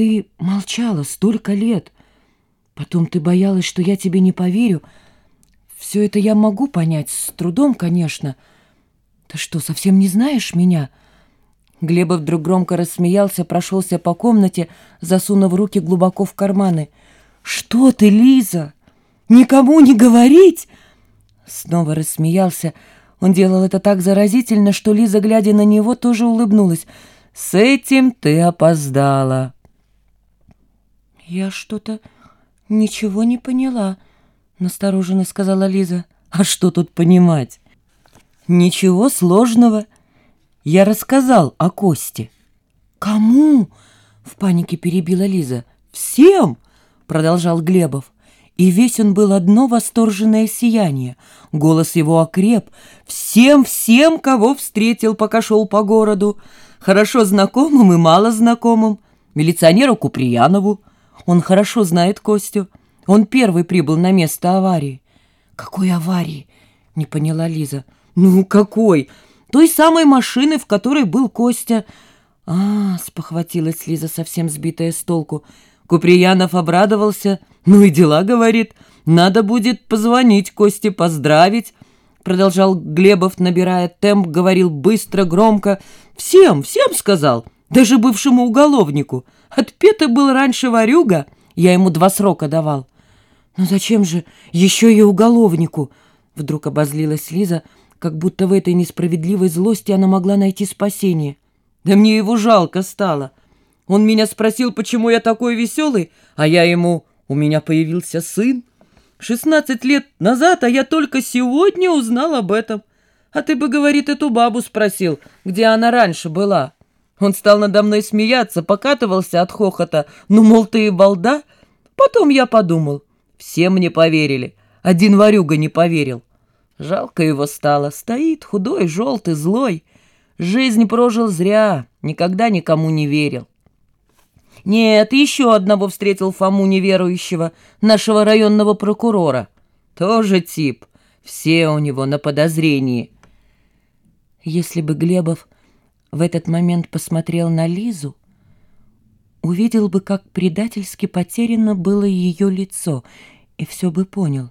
ты молчала столько лет. Потом ты боялась, что я тебе не поверю. Все это я могу понять, с трудом, конечно. Ты что, совсем не знаешь меня?» Глебов вдруг громко рассмеялся, прошелся по комнате, засунув руки глубоко в карманы. «Что ты, Лиза? Никому не говорить?» Снова рассмеялся. Он делал это так заразительно, что Лиза, глядя на него, тоже улыбнулась. «С этим ты опоздала». «Я что-то ничего не поняла», — настороженно сказала Лиза. «А что тут понимать?» «Ничего сложного. Я рассказал о Косте». «Кому?» — в панике перебила Лиза. «Всем!» — продолжал Глебов. И весь он был одно восторженное сияние. Голос его окреп. Всем-всем, кого встретил, пока шел по городу. Хорошо знакомым и мало знакомым. Милиционеру Куприянову. Он хорошо знает Костю. Он первый прибыл на место аварии. «Какой аварии?» — не поняла Лиза. «Ну, какой? Той самой машины, в которой был Костя». «А, — спохватилась Лиза, совсем сбитая с толку, — Куприянов обрадовался. «Ну и дела, — говорит, — надо будет позвонить Косте, поздравить». Продолжал Глебов, набирая темп, говорил быстро, громко. «Всем, всем сказал, даже бывшему уголовнику. Отпетый был раньше ворюга, я ему два срока давал». «Ну зачем же еще и уголовнику?» Вдруг обозлилась Лиза, как будто в этой несправедливой злости она могла найти спасение. «Да мне его жалко стало. Он меня спросил, почему я такой веселый, а я ему, у меня появился сын. Шестнадцать лет назад, а я только сегодня узнал об этом. А ты бы, говорит, эту бабу спросил, где она раньше была. Он стал надо мной смеяться, покатывался от хохота. Ну, мол, ты и балда. Потом я подумал. Все мне поверили. Один ворюга не поверил. Жалко его стало. Стоит худой, желтый, злой. Жизнь прожил зря, никогда никому не верил. Нет, еще одного встретил Фому неверующего, нашего районного прокурора. Тоже тип. Все у него на подозрении. Если бы Глебов в этот момент посмотрел на Лизу, увидел бы, как предательски потеряно было ее лицо, и все бы понял.